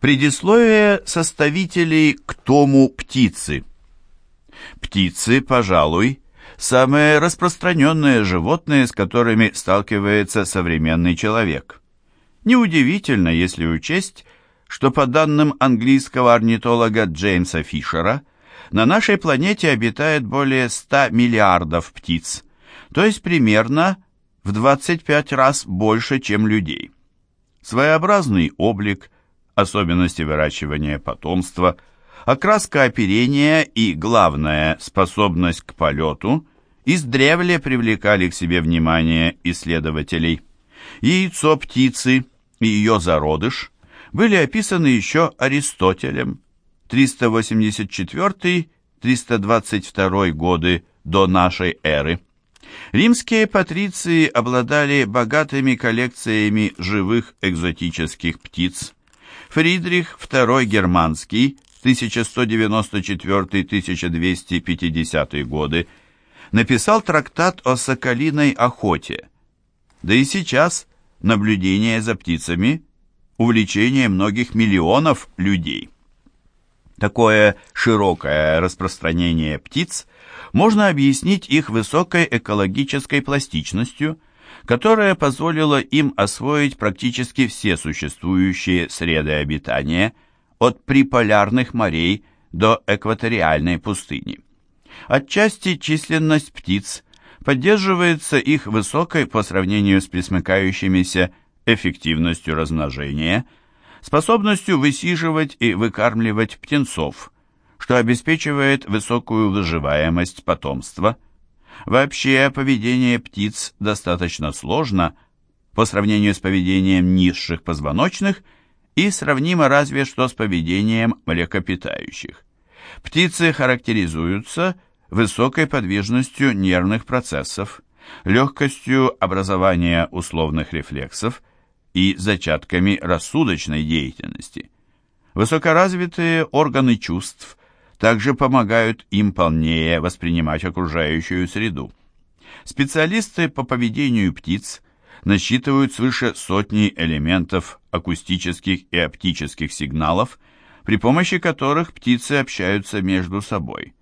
Предисловие составителей к тому птицы. Птицы, пожалуй, самые распространенные животные, с которыми сталкивается современный человек. Неудивительно, если учесть, что по данным английского орнитолога Джеймса Фишера, на нашей планете обитает более 100 миллиардов птиц, то есть примерно в 25 раз больше, чем людей. Своеобразный облик, особенности выращивания потомства, окраска оперения и, главное, способность к полету издревле привлекали к себе внимание исследователей. Яйцо птицы и ее зародыш были описаны еще Аристотелем 384-322 годы до нашей эры. Римские патриции обладали богатыми коллекциями живых экзотических птиц. Фридрих II Германский 1194-1250 годы написал трактат о соколиной охоте. Да и сейчас наблюдение за птицами – увлечение многих миллионов людей. Такое широкое распространение птиц можно объяснить их высокой экологической пластичностью, которая позволила им освоить практически все существующие среды обитания, от приполярных морей до экваториальной пустыни. Отчасти численность птиц поддерживается их высокой по сравнению с пресмыкающимися эффективностью размножения – способностью высиживать и выкармливать птенцов, что обеспечивает высокую выживаемость потомства. Вообще, поведение птиц достаточно сложно по сравнению с поведением низших позвоночных и сравнимо разве что с поведением млекопитающих. Птицы характеризуются высокой подвижностью нервных процессов, легкостью образования условных рефлексов и зачатками рассудочной деятельности. Высокоразвитые органы чувств также помогают им полнее воспринимать окружающую среду. Специалисты по поведению птиц насчитывают свыше сотни элементов акустических и оптических сигналов, при помощи которых птицы общаются между собой.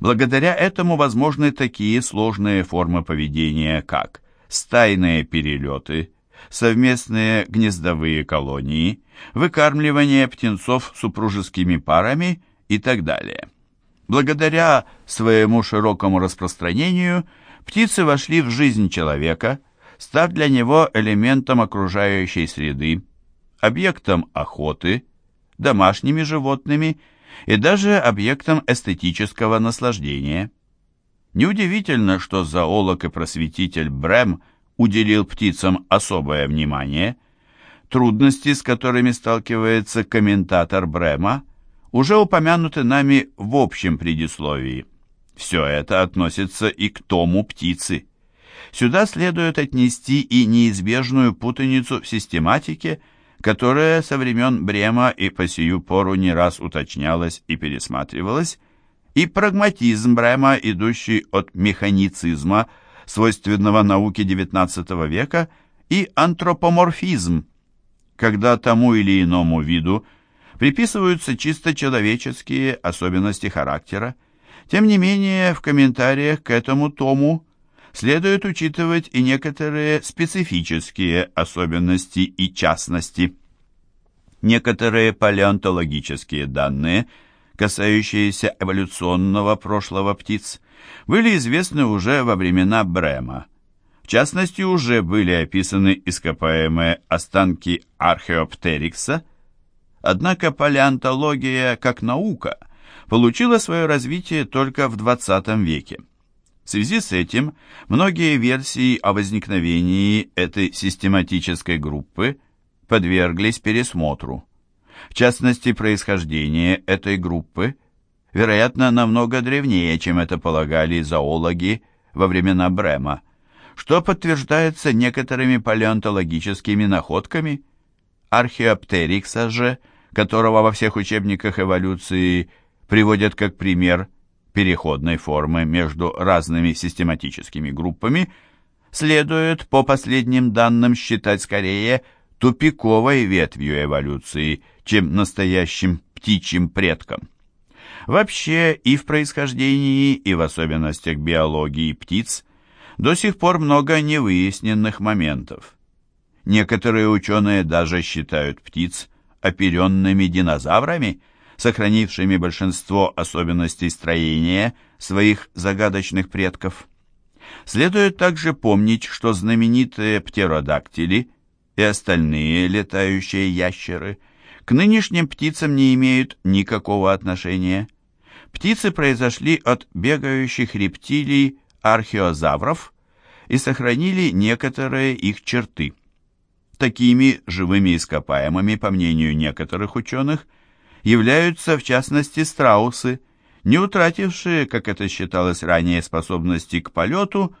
Благодаря этому возможны такие сложные формы поведения, как стайные перелеты, совместные гнездовые колонии, выкармливание птенцов супружескими парами и так далее. Благодаря своему широкому распространению птицы вошли в жизнь человека, став для него элементом окружающей среды, объектом охоты, домашними животными и даже объектом эстетического наслаждения. Неудивительно, что зоолог и просветитель Брэм – уделил птицам особое внимание, трудности, с которыми сталкивается комментатор Брема, уже упомянуты нами в общем предисловии. Все это относится и к тому птицы. Сюда следует отнести и неизбежную путаницу в систематике, которая со времен Брема и по сию пору не раз уточнялась и пересматривалась, и прагматизм Брема, идущий от механицизма – свойственного науке XIX века, и антропоморфизм, когда тому или иному виду приписываются чисто человеческие особенности характера. Тем не менее, в комментариях к этому тому следует учитывать и некоторые специфические особенности и частности. Некоторые палеонтологические данные, касающиеся эволюционного прошлого птиц, были известны уже во времена Брема. В частности, уже были описаны ископаемые останки археоптерикса, однако палеонтология как наука получила свое развитие только в XX веке. В связи с этим многие версии о возникновении этой систематической группы подверглись пересмотру. В частности, происхождение этой группы – вероятно, намного древнее, чем это полагали зоологи во времена Брема, что подтверждается некоторыми палеонтологическими находками. Археоптерикса же, которого во всех учебниках эволюции приводят как пример переходной формы между разными систематическими группами, следует, по последним данным, считать скорее тупиковой ветвью эволюции, чем настоящим птичьим предком. Вообще и в происхождении, и в особенностях биологии птиц до сих пор много невыясненных моментов. Некоторые ученые даже считают птиц оперенными динозаврами, сохранившими большинство особенностей строения своих загадочных предков. Следует также помнить, что знаменитые птеродактили и остальные летающие ящеры к нынешним птицам не имеют никакого отношения. Птицы произошли от бегающих рептилий археозавров и сохранили некоторые их черты. Такими живыми ископаемыми, по мнению некоторых ученых, являются в частности страусы, не утратившие, как это считалось ранее, способности к полету,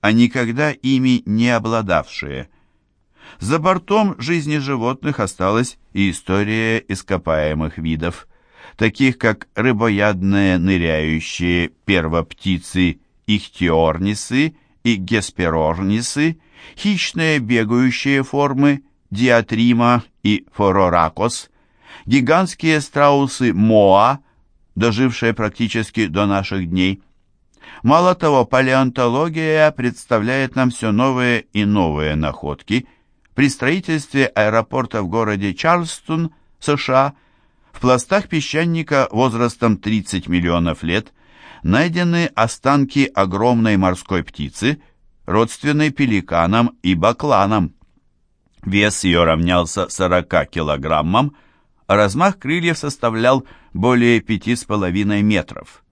а никогда ими не обладавшие. За бортом жизни животных осталась и история ископаемых видов, таких как рыбоядные ныряющие первоптицы ихтиорнисы и гесперорнисы, хищные бегающие формы диатрима и фороракос, гигантские страусы моа, дожившие практически до наших дней. Мало того, палеонтология представляет нам все новые и новые находки. При строительстве аэропорта в городе Чарльстон, США, в пластах песчаника возрастом 30 миллионов лет найдены останки огромной морской птицы, родственной пеликанам и бакланам. Вес ее равнялся 40 килограммам, а размах крыльев составлял более 5,5 метров.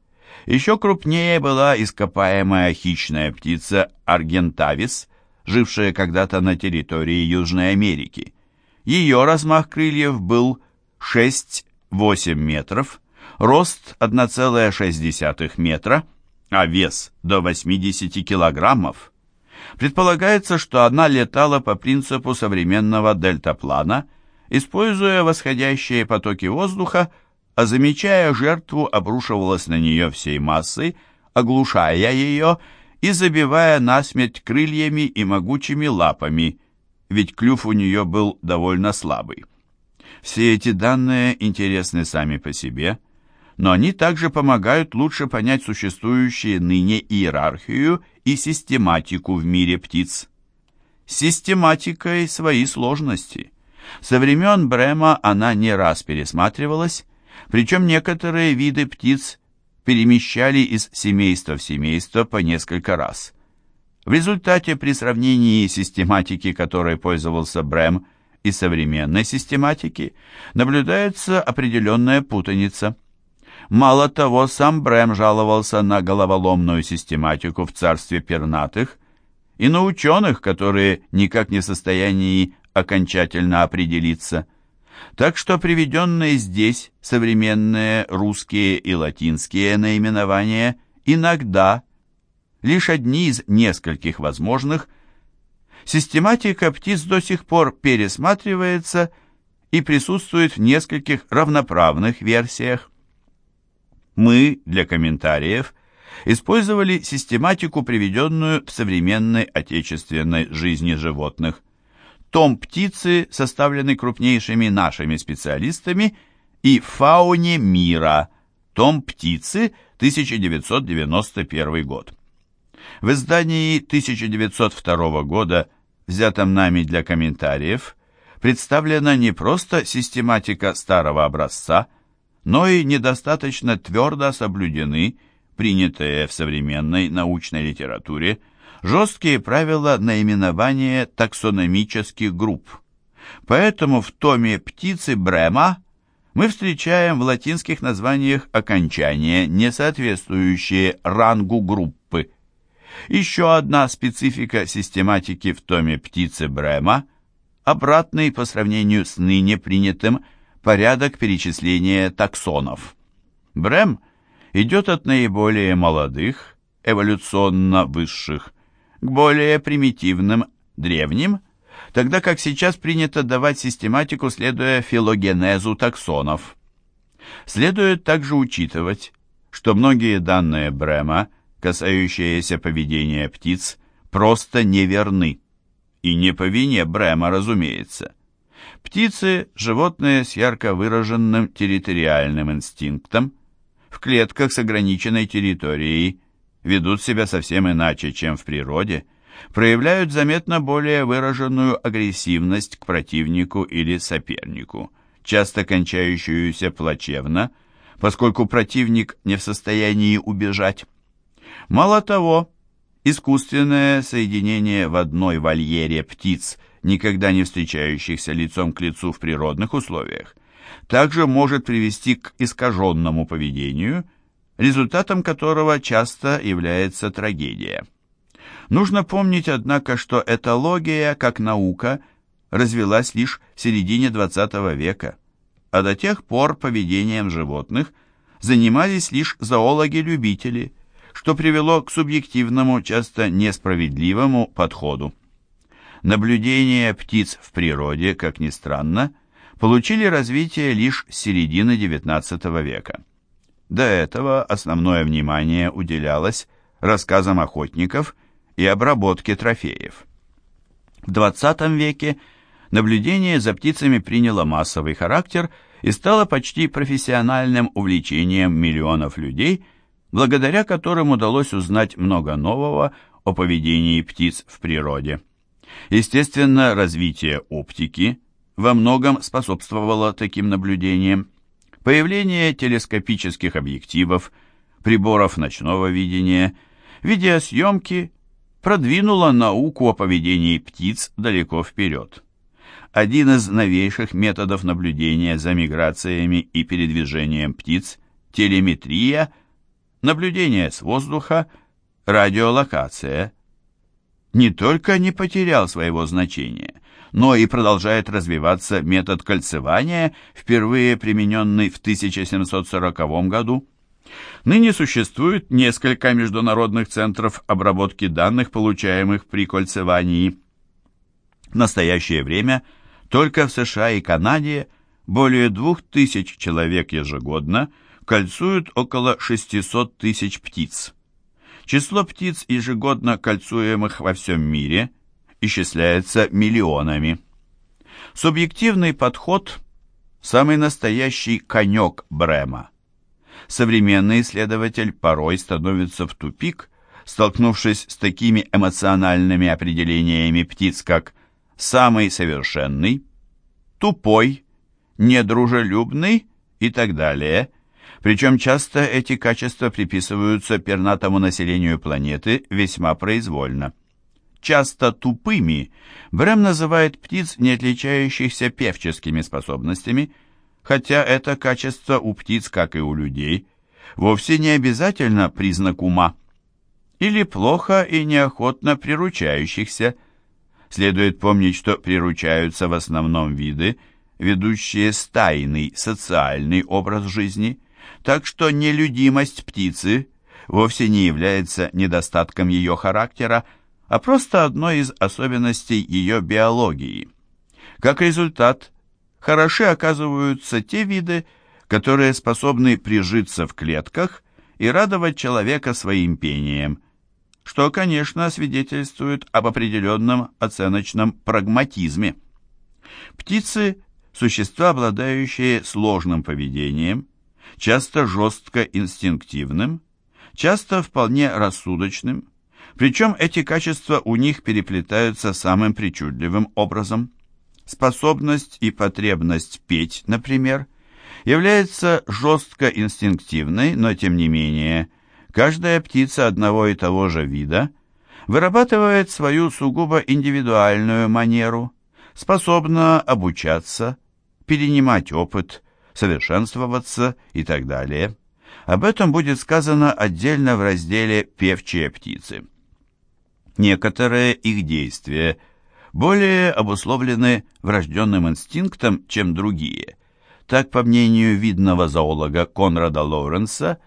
Еще крупнее была ископаемая хищная птица аргентавис, жившая когда-то на территории Южной Америки. Ее размах крыльев был 6-8 метров, рост 1,6 метра, а вес до 80 килограммов. Предполагается, что она летала по принципу современного дельтаплана, используя восходящие потоки воздуха, а замечая жертву, обрушивалась на нее всей массой, оглушая ее и забивая насмерть крыльями и могучими лапами, ведь клюв у нее был довольно слабый. Все эти данные интересны сами по себе, но они также помогают лучше понять существующую ныне иерархию и систематику в мире птиц. С систематикой свои сложности. Со времен Брема она не раз пересматривалась, причем некоторые виды птиц перемещали из семейства в семейство по несколько раз. В результате при сравнении систематики, которой пользовался Брэм, и современной систематики, наблюдается определенная путаница – Мало того, сам Брэм жаловался на головоломную систематику в царстве пернатых и на ученых, которые никак не в состоянии окончательно определиться. Так что приведенные здесь современные русские и латинские наименования иногда, лишь одни из нескольких возможных, систематика птиц до сих пор пересматривается и присутствует в нескольких равноправных версиях. Мы для комментариев использовали систематику, приведенную в современной отечественной жизни животных. Том птицы, составленный крупнейшими нашими специалистами, и фауне мира. Том птицы, 1991 год. В издании 1902 года, взятом нами для комментариев, представлена не просто систематика старого образца, но и недостаточно твердо соблюдены принятые в современной научной литературе жесткие правила наименования таксономических групп. Поэтому в томе «Птицы Брема» мы встречаем в латинских названиях окончания, не соответствующие рангу группы. Еще одна специфика систематики в томе «Птицы Брема» обратный по сравнению с ныне принятым – порядок перечисления таксонов. Брэм идет от наиболее молодых, эволюционно высших, к более примитивным, древним, тогда как сейчас принято давать систематику, следуя филогенезу таксонов. Следует также учитывать, что многие данные Брэма, касающиеся поведения птиц, просто неверны. И не по вине Брэма, разумеется. Птицы – животные с ярко выраженным территориальным инстинктом, в клетках с ограниченной территорией, ведут себя совсем иначе, чем в природе, проявляют заметно более выраженную агрессивность к противнику или сопернику, часто кончающуюся плачевно, поскольку противник не в состоянии убежать. Мало того, искусственное соединение в одной вольере птиц, никогда не встречающихся лицом к лицу в природных условиях, также может привести к искаженному поведению, результатом которого часто является трагедия. Нужно помнить, однако, что этология, как наука, развелась лишь в середине XX века, а до тех пор поведением животных занимались лишь зоологи-любители, что привело к субъективному, часто несправедливому подходу. Наблюдения птиц в природе, как ни странно, получили развитие лишь с середины XIX века. До этого основное внимание уделялось рассказам охотников и обработке трофеев. В XX веке наблюдение за птицами приняло массовый характер и стало почти профессиональным увлечением миллионов людей, благодаря которым удалось узнать много нового о поведении птиц в природе. Естественно, развитие оптики во многом способствовало таким наблюдениям. Появление телескопических объективов, приборов ночного видения, видеосъемки продвинуло науку о поведении птиц далеко вперед. Один из новейших методов наблюдения за миграциями и передвижением птиц – телеметрия, наблюдение с воздуха, радиолокация – не только не потерял своего значения, но и продолжает развиваться метод кольцевания, впервые примененный в 1740 году. Ныне существует несколько международных центров обработки данных, получаемых при кольцевании. В настоящее время только в США и Канаде более 2000 человек ежегодно кольцуют около 600 тысяч птиц. Число птиц, ежегодно кольцуемых во всем мире, исчисляется миллионами. Субъективный подход – самый настоящий конек Брема. Современный исследователь порой становится в тупик, столкнувшись с такими эмоциональными определениями птиц, как «самый совершенный», «тупой», «недружелюбный» и так далее – причем часто эти качества приписываются пернатому населению планеты весьма произвольно. Часто тупыми Брэм называет птиц, не отличающихся певческими способностями, хотя это качество у птиц, как и у людей, вовсе не обязательно признак ума. Или плохо и неохотно приручающихся. Следует помнить, что приручаются в основном виды, ведущие стайный социальный образ жизни – так что нелюдимость птицы вовсе не является недостатком ее характера, а просто одной из особенностей ее биологии. Как результат, хороши оказываются те виды, которые способны прижиться в клетках и радовать человека своим пением, что, конечно, свидетельствует об определенном оценочном прагматизме. Птицы – существа, обладающие сложным поведением – часто жестко инстинктивным, часто вполне рассудочным, причем эти качества у них переплетаются самым причудливым образом. Способность и потребность петь, например, является жестко инстинктивной, но тем не менее, каждая птица одного и того же вида вырабатывает свою сугубо индивидуальную манеру, способна обучаться, перенимать опыт, совершенствоваться и так далее. Об этом будет сказано отдельно в разделе «Певчие птицы». Некоторые их действия более обусловлены врожденным инстинктом, чем другие. Так, по мнению видного зоолога Конрада Лоуренса,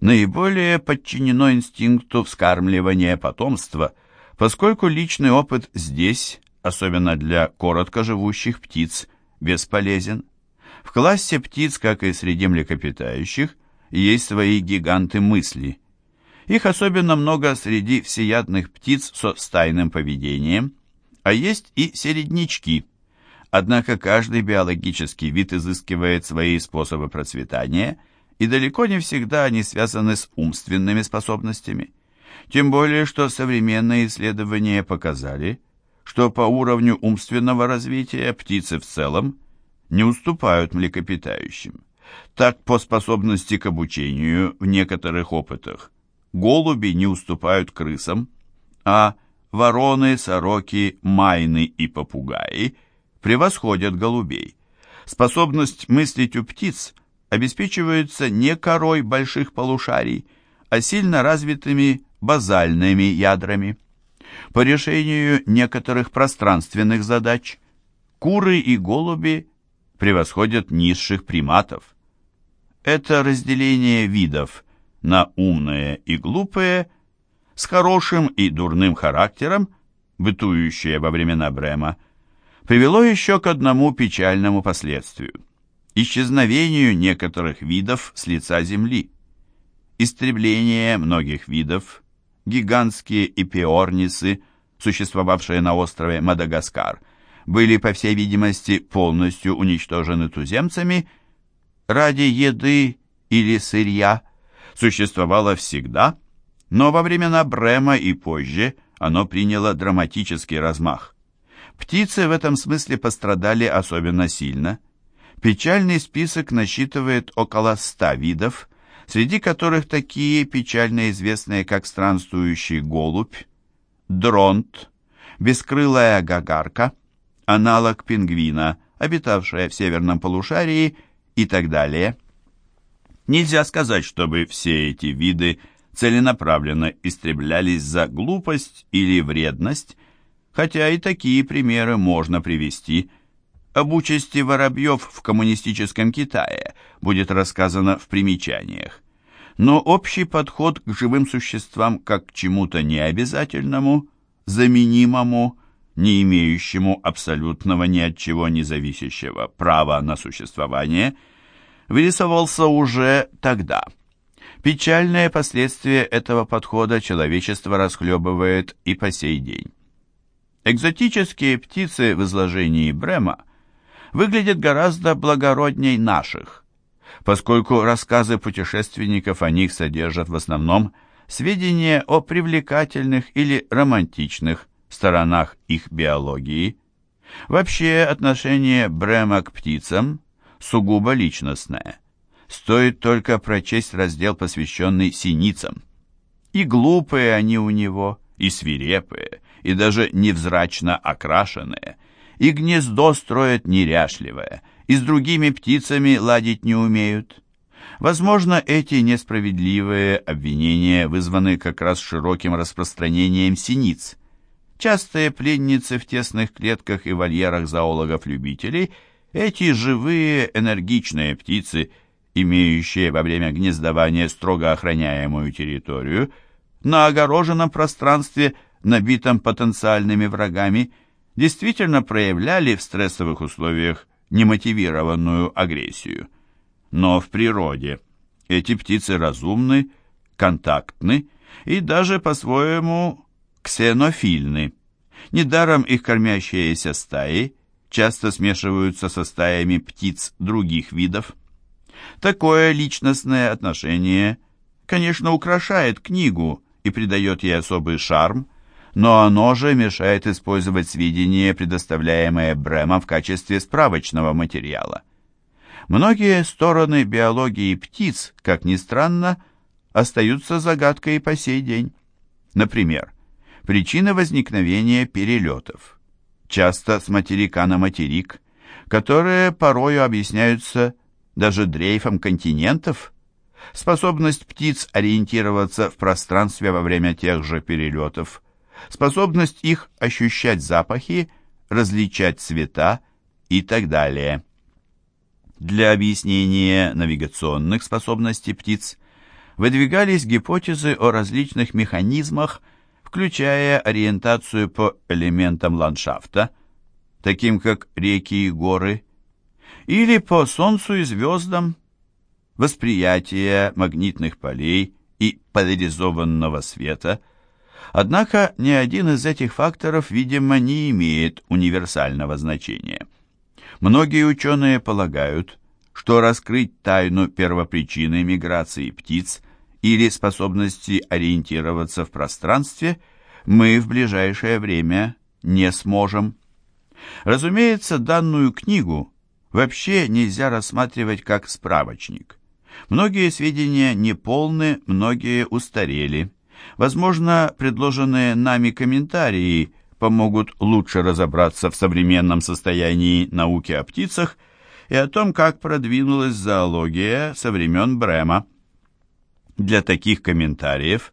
наиболее подчинено инстинкту вскармливания потомства, поскольку личный опыт здесь, особенно для короткоживущих птиц, бесполезен. В классе птиц, как и среди млекопитающих, есть свои гиганты мысли. Их особенно много среди всеядных птиц со стайным поведением, а есть и середнячки, Однако каждый биологический вид изыскивает свои способы процветания, и далеко не всегда они связаны с умственными способностями. Тем более, что современные исследования показали, что по уровню умственного развития птицы в целом не уступают млекопитающим. Так, по способности к обучению в некоторых опытах голуби не уступают крысам, а вороны, сороки, майны и попугаи превосходят голубей. Способность мыслить у птиц обеспечивается не корой больших полушарий, а сильно развитыми базальными ядрами. По решению некоторых пространственных задач куры и голуби превосходят низших приматов. Это разделение видов на умные и глупые с хорошим и дурным характером, бытующее во времена Брема, привело еще к одному печальному последствию – исчезновению некоторых видов с лица Земли. Истребление многих видов, гигантские эпиорнисы, существовавшие на острове Мадагаскар, были, по всей видимости, полностью уничтожены туземцами ради еды или сырья, существовало всегда – но во времена Брема и позже оно приняло драматический размах. Птицы в этом смысле пострадали особенно сильно. Печальный список насчитывает около ста видов, среди которых такие печально известные, как странствующий голубь, дронт, бескрылая гагарка, аналог пингвина, обитавшая в северном полушарии и так далее. Нельзя сказать, чтобы все эти виды – целенаправленно истреблялись за глупость или вредность, хотя и такие примеры можно привести. Об участи воробьев в коммунистическом Китае будет рассказано в примечаниях. Но общий подход к живым существам как к чему-то необязательному, заменимому, не имеющему абсолютного ни от чего не зависящего права на существование, вырисовался уже тогда – Печальные последствия этого подхода человечество расхлебывает и по сей день. Экзотические птицы в изложении Брема выглядят гораздо благородней наших, поскольку рассказы путешественников о них содержат в основном сведения о привлекательных или романтичных сторонах их биологии. Вообще отношение Брема к птицам сугубо личностное – Стоит только прочесть раздел, посвященный синицам. И глупые они у него, и свирепые, и даже невзрачно окрашенные, и гнездо строят неряшливое, и с другими птицами ладить не умеют. Возможно, эти несправедливые обвинения вызваны как раз широким распространением синиц. Частые пленницы в тесных клетках и вольерах зоологов-любителей, эти живые энергичные птицы – имеющие во время гнездования строго охраняемую территорию, на огороженном пространстве, набитом потенциальными врагами, действительно проявляли в стрессовых условиях немотивированную агрессию. Но в природе эти птицы разумны, контактны и даже по-своему ксенофильны. Недаром их кормящиеся стаи часто смешиваются со стаями птиц других видов. Такое личностное отношение, конечно, украшает книгу и придает ей особый шарм, но оно же мешает использовать сведения, предоставляемые Брэмом в качестве справочного материала. Многие стороны биологии птиц, как ни странно, остаются загадкой по сей день. Например, причины возникновения перелетов, часто с материка на материк, которые порою объясняются даже дрейфом континентов, способность птиц ориентироваться в пространстве во время тех же перелетов, способность их ощущать запахи, различать цвета и так далее. Для объяснения навигационных способностей птиц выдвигались гипотезы о различных механизмах, включая ориентацию по элементам ландшафта, таким как реки и горы, или по Солнцу и звездам, восприятие магнитных полей и поляризованного света. Однако ни один из этих факторов, видимо, не имеет универсального значения. Многие ученые полагают, что раскрыть тайну первопричины миграции птиц или способности ориентироваться в пространстве мы в ближайшее время не сможем. Разумеется, данную книгу вообще нельзя рассматривать как справочник. Многие сведения неполны, многие устарели. Возможно, предложенные нами комментарии помогут лучше разобраться в современном состоянии науки о птицах и о том, как продвинулась зоология со времен Брема. Для таких комментариев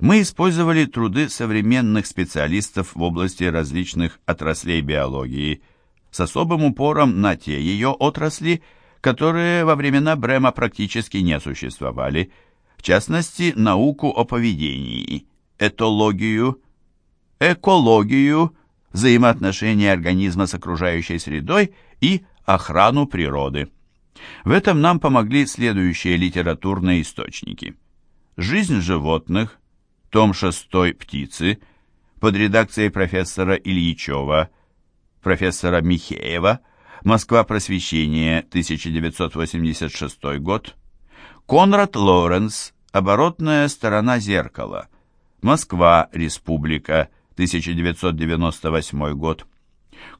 мы использовали труды современных специалистов в области различных отраслей биологии, с особым упором на те ее отрасли, которые во времена Брема практически не существовали, в частности, науку о поведении, этологию, экологию, взаимоотношения организма с окружающей средой и охрану природы. В этом нам помогли следующие литературные источники. «Жизнь животных», том 6 «Птицы», под редакцией профессора Ильичева, профессора Михеева, Москва, просвещение, 1986 год, Конрад Лоренс, оборотная сторона зеркала, Москва, Республика, 1998 год,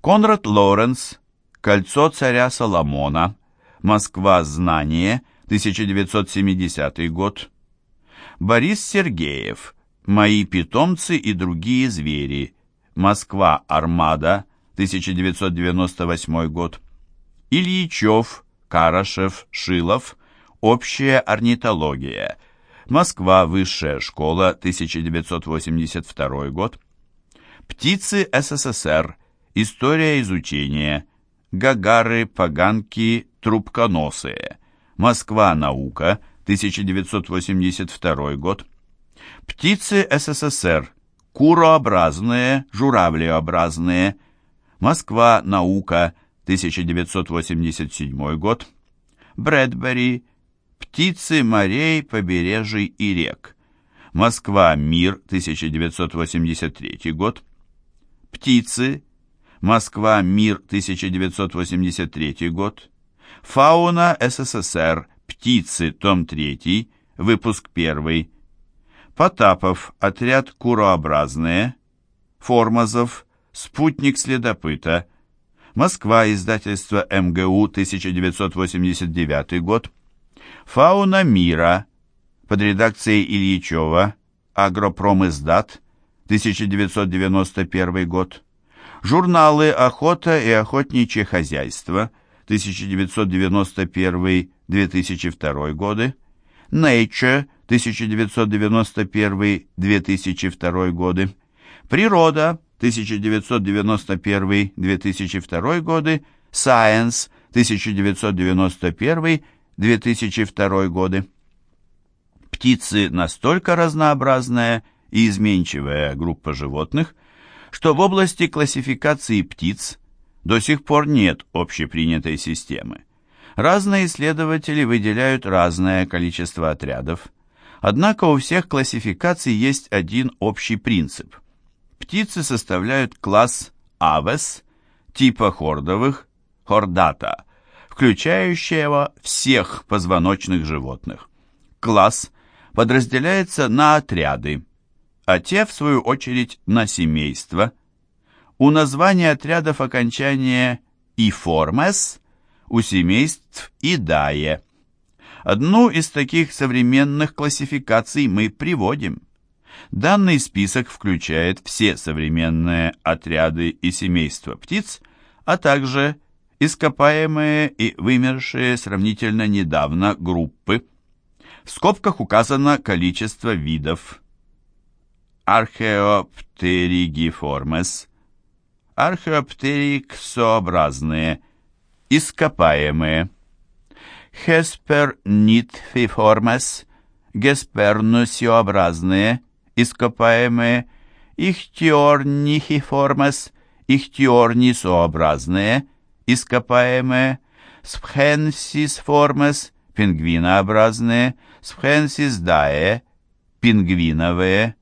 Конрад Лоренс, Кольцо царя Соломона. Москва. Знание. 1970 год. Борис Сергеев. Мои питомцы и другие звери. Москва. Армада. 1998 год. Ильичев, Карашев, Шилов. Общая орнитология. Москва. Высшая школа. 1982 год. Птицы СССР. История изучения гагары, поганки, трубконосые. Москва. Наука. 1982 год. Птицы СССР. Курообразные, журавлеобразные. Москва. Наука. 1987 год. Брэдбери. Птицы морей, побережий и рек. Москва. Мир. 1983 год. Птицы. Москва, мир, 1983 год. Фауна СССР, птицы, том 3, выпуск 1. Потапов, отряд курообразные. Формазов, спутник следопыта. Москва, издательство МГУ, 1989 год. Фауна мира, под редакцией Ильичева, Агропромиздат, 1991 год. Журналы «Охота» и «Охотничье хозяйство» 1991-2002 годы, Nature 1991-2002 годы, Природа 1991-2002 годы, Science 1991-2002 годы. Птицы настолько разнообразная и изменчивая группа животных – что в области классификации птиц до сих пор нет общепринятой системы. Разные исследователи выделяют разное количество отрядов, однако у всех классификаций есть один общий принцип. Птицы составляют класс Aves типа хордовых, хордата, включающего всех позвоночных животных. Класс подразделяется на отряды, а те, в свою очередь, на семейство. У названия отрядов окончание «иформес», у семейств «идае». Одну из таких современных классификаций мы приводим. Данный список включает все современные отряды и семейства птиц, а также ископаемые и вымершие сравнительно недавно группы. В скобках указано количество видов Археоптеригиформес, археоптериксообразные, ископаемые. Хеспернитфиформес, геспернусиообразные, ископаемые. Ихтиорнихиформес, ихтиорнисообразные, ископаемые. Спхенсисформес, пингвинообразные, спхенсисдае, пингвиновые.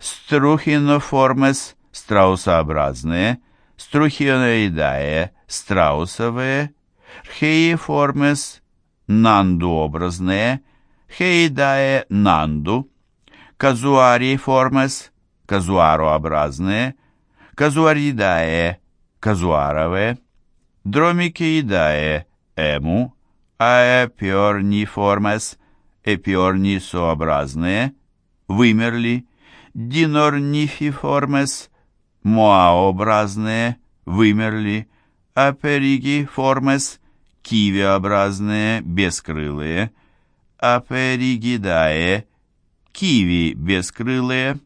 Струхиноформес страусообразные, струхиноидае, страусовые, рхеиформес, нандуобразные, хеидае, нанду, казуариформес, казуарообразные, казуаридае, казуаровые, дромикеидае, эму, аэпиорниформес, эпиорнисообразные, вымерли, динорнифиформес, моаобразные, вымерли, аперигиформес, кивиобразные, бескрылые, аперигидае, киви бескрылые,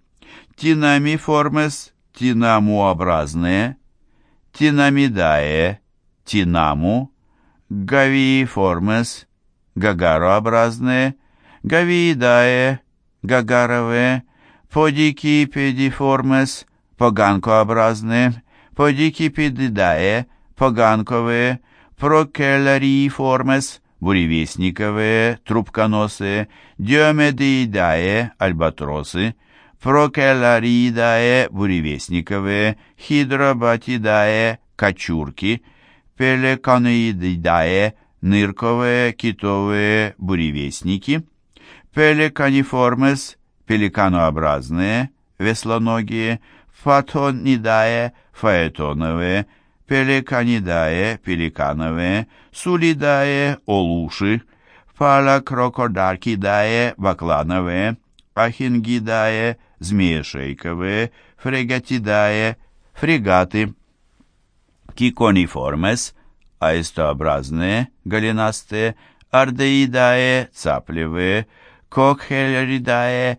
тинамиформес, тинамуобразные, тинамидае, тинаму, гавииформес, гагарообразные, гавиидае, гагаровые, подикипедиформес, поганкообразные, подикипедидае, поганковые, прокеларииформес, буревестниковые, трубконосые, диомедиидае, альбатросы, прокеларидае, буревестниковые, хидробатидае, кочурки, пелеканоидидае, нырковые, китовые, буревестники, пелеканиформес, пеликанообразные, веслоногие, фатонидае, фаэтоновые, пеликанидае, пеликановые, сулидае, олуши, фалакрокодаркидае, баклановые, ахингидае, змеешейковые, фрегатидае, фрегаты, кикониформес, аистообразные, голенастые, ардеидае, цаплевые, кокхелеридае,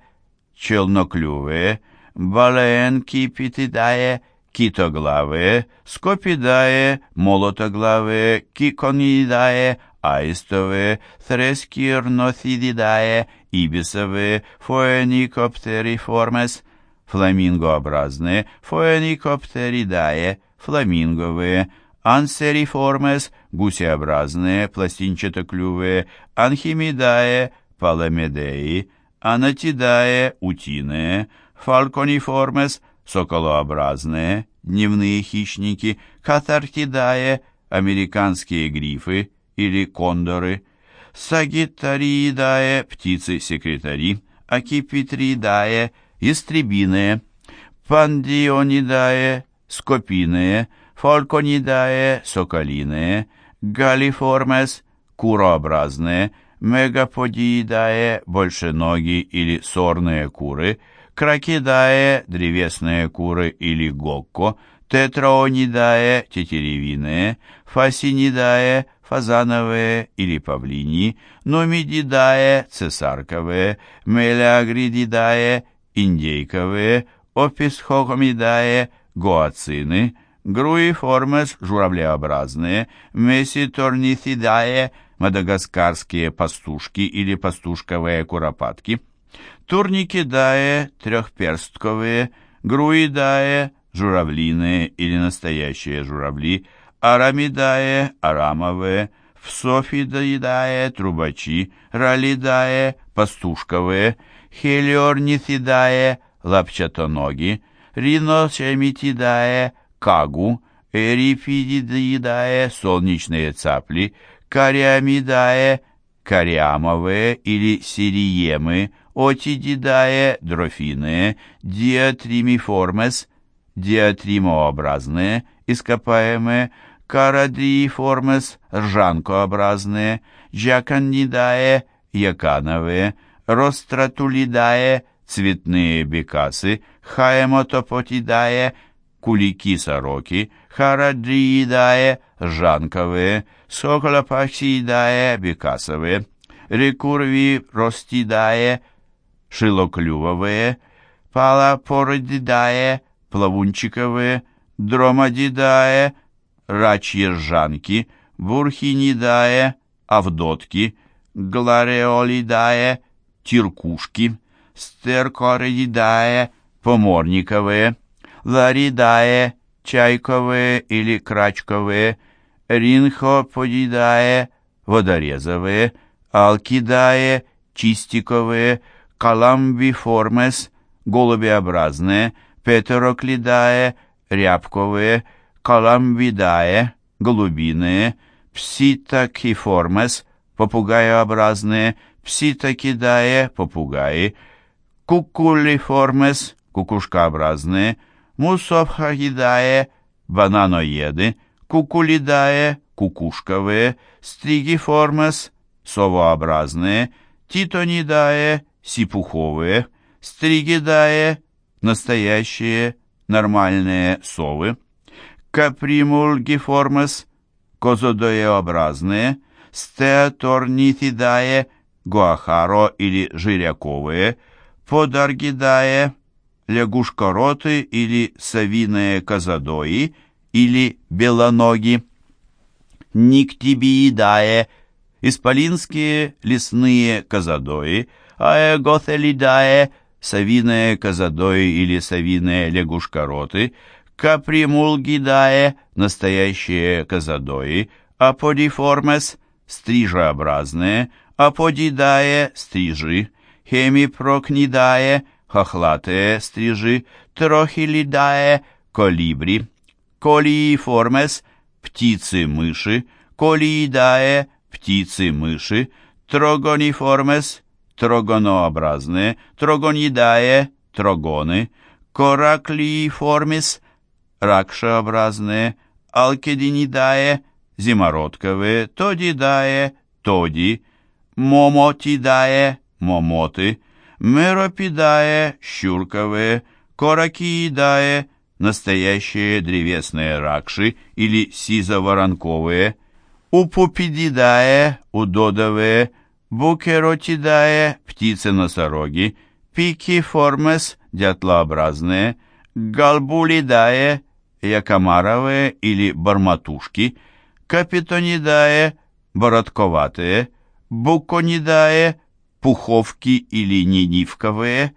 челноклювые, баленкипитидае, китоглавые, скопидае, молотоглавые, киконидае, аистовые, thрескирноthидидае, ибисовые, фоэникоптериформес, фламингообразные, фоэникоптеридае, фламинговые, ансериформес, гусеобразные, пластинчатоклювые, анхимидае, паламедеи, анатидае, утиные, фалкониформес, соколообразные, дневные хищники, катартидае, американские грифы или кондоры, сагитариидае, птицы-секретари, акипитридае, ястребиные, пандионидае, скопиные, фалконидае, соколиные, галиформес, курообразные, мегаподиидае, большеноги или сорные куры, кракидае, древесные куры или гокко, тетраонидае, тетеревиные, фасинидае, фазановые или павлини, номидидае, цесарковые, мелеагридидае, индейковые, описхокомидае, гоацины, груиформес, журавлеобразные, меситорнithидае, мадагаскарские пастушки или пастушковые куропатки, турникидае, трехперстковые, груидае, журавлиные или настоящие журавли, арамидае, арамовые, всофидоидае, трубачи, ралидае, пастушковые, хелиорнithидае, лапчатоноги, риносемитидае, кагу, эрифидидидае, солнечные цапли, кариамидае, кориамовые или сириемы, отидидае, дрофины, диатримиформес, диатримообразные, ископаемые, карадрииформес, ржанкообразные, джаканидае, якановые, ростратулидае, цветные бекасы, хаемотопотидае, кулики-сороки, харадриидае, жанковые, соколопахсиидае, бекасовые, рекурви ростидае, шилоклювовые, палапородидае, плавунчиковые, дромадидае, рачьи ржанки, бурхинидае, авдотки, глареолидае, тиркушки, стеркоридидае, поморниковые, ларидае, чайковые или крачковые, ринхоподидае, водорезовые, алкидае, чистиковые, каламбиформес, голубеобразные, петероклидае, рябковые, коламбидае, голубиные, пситокиформес, попугаеобразные, пситокидае, попугаи, кукулиформес, кукушкообразные, мусофхагидае, бананоеды, кукулидае, кукушковые, стригиформес, совообразные, титонидае, сипуховые, стригидае, настоящие, нормальные совы, капримулгиформес, козодоеобразные, стеаторнитидае, гуахаро или жиряковые, подаргидае, лягушкороты или совиные козадои или белоноги, никтибиидае, исполинские лесные козадои, аэгоθелидае, совиные козадои или совиные лягушкороты, капримулгидае, настоящие козадои, аподиформес, стрижеобразные, аподидае, стрижи, хемипрокнидае, хохлатые стрижи, трохилидае, колибри, колииформес, птицы-мыши, колиидае, птицы-мыши, трогониформес, трогонообразные, трогонидае, трогоны, кораклииформис, ракшеобразные, алкединидае, зимородковые, тодидае, тоди, момотидае, момоты, меропидае, щурковые, коракиидае, настоящие древесные ракши или сизоворонковые, упупидидае, удодовые, букеротидае, птицы-носороги, пикиформес, дятлообразные, галбулидае, якомаровые или барматушки, капитонидае, бородковатые, буконидае, пуховки или ненивковые,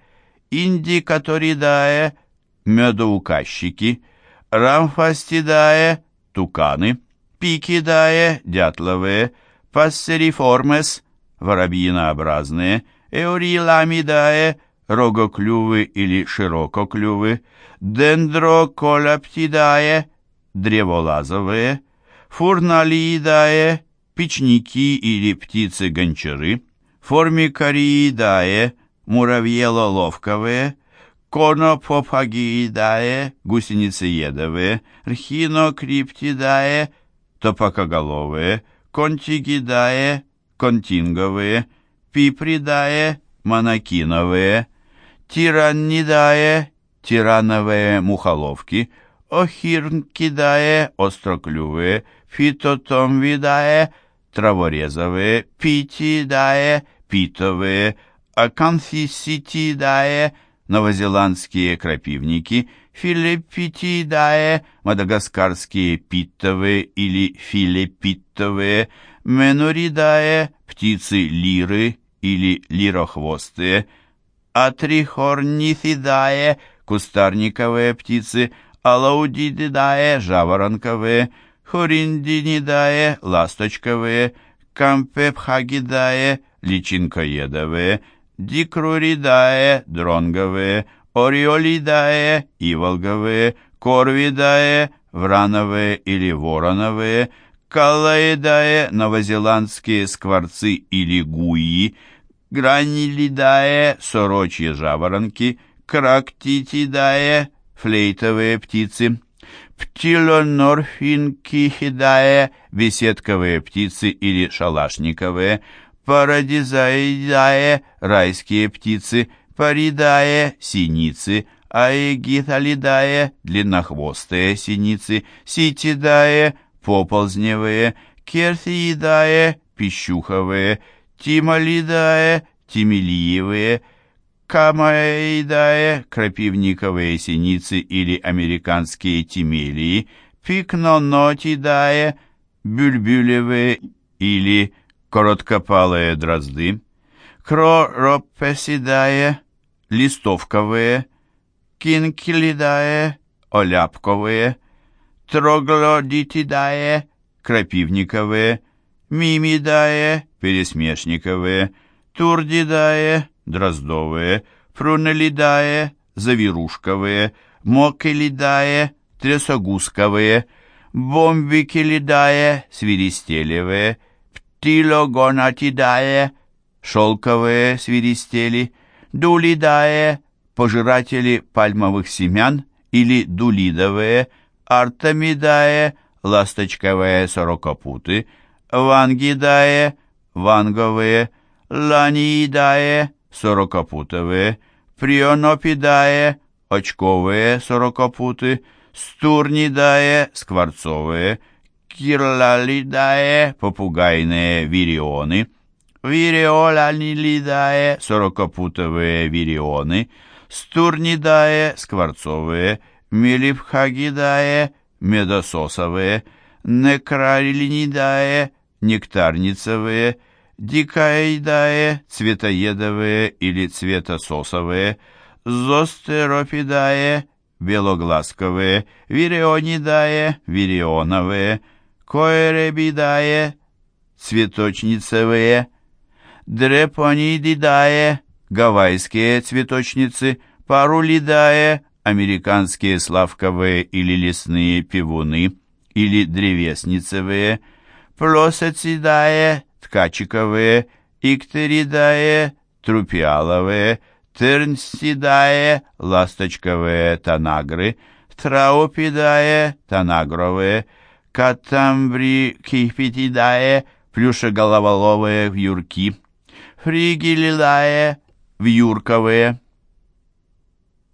индикаторидае, медоуказчики, рамфастидае, туканы, пикидае, дятловые, пассериформес, воробьинообразные, эуриламидае, рогоклювы или ширококлювы, дендроколаптидае, древолазовые, фурналиидае, печники или птицы-гончары, формикариидае, муравьелоловковые, конопопагиидае, гусеницеедовые, рхинокриптидае, топокоголовые, контигидае, континговые, пипридае, монокиновые, тираннидае, тирановые мухоловки, охирнкидае, остроклювые, фитотомвидае, траворезовые, питидае, питовые, аканфиситидае, новозеландские крапивники, филиппитидае, мадагаскарские питтовые или филиппиттовые, меноридае, птицы лиры или лирохвостые, атрихорнифидае, кустарниковые птицы, алаудидидае, жаворонковые, хориндинидае, ласточковые, кампепхагидае, личинкоедовые, дикруридае, дронговые, ориолидае, иволговые, корвидае, врановые или вороновые, калаидае, новозеландские скворцы или гуи, гранилидае, сорочьи жаворонки, крактитидае, флейтовые птицы, птилонорфинкихидае, беседковые птицы или шалашниковые, парадизаидае, райские птицы, паридае, синицы, аэгиталидае, длиннохвостые синицы, ситидае, поползневые, керсиидае, пищуховые, тимолидае, тимильевые, камаидае, крапивниковые синицы или американские тимелии, пикнонотидае, бюльбюлевые или короткопалые дрозды, кроропесидае, листовковые, кинкилидае, оляпковые, троглодитидае, крапивниковые, мимидае, пересмешниковые, турдидае, дроздовые, прунелидае, завирушковые, мокелидае, трясогузковые, бомбикелидае, свиристелевые, птилогонатидае, шелковые свиристели, дулидае, пожиратели пальмовых семян или дулидовые, артамидае, ласточковые сорокопуты, вангидае, ванговые, ланиидае, сорокопутовые, прионопидае, очковые сорокопуты, стурнидае, скворцовые, кирлалидае, попугайные вирионы, вириоланилидае, сорокопутовые вирионы, стурнидае, скворцовые, мелипхагидае, медососовые, некралинидае, нектарницевые, дикаидае, цветоедовые или цветососовые, зостеропидае, белоглазковые, вирионидае, вирионовые, коэребидае, цветочницевые, дрепонидидае, гавайские цветочницы, парулидае, американские славковые или лесные пивуны, или древесницевые, плосоцидае, ткачиковые, иктеридае, трупиаловые, тернсидае, ласточковые танагры, траопидае, танагровые, катамбрикифитидае, плюшеголоволовые вьюрки, фригелидае, вьюрковые,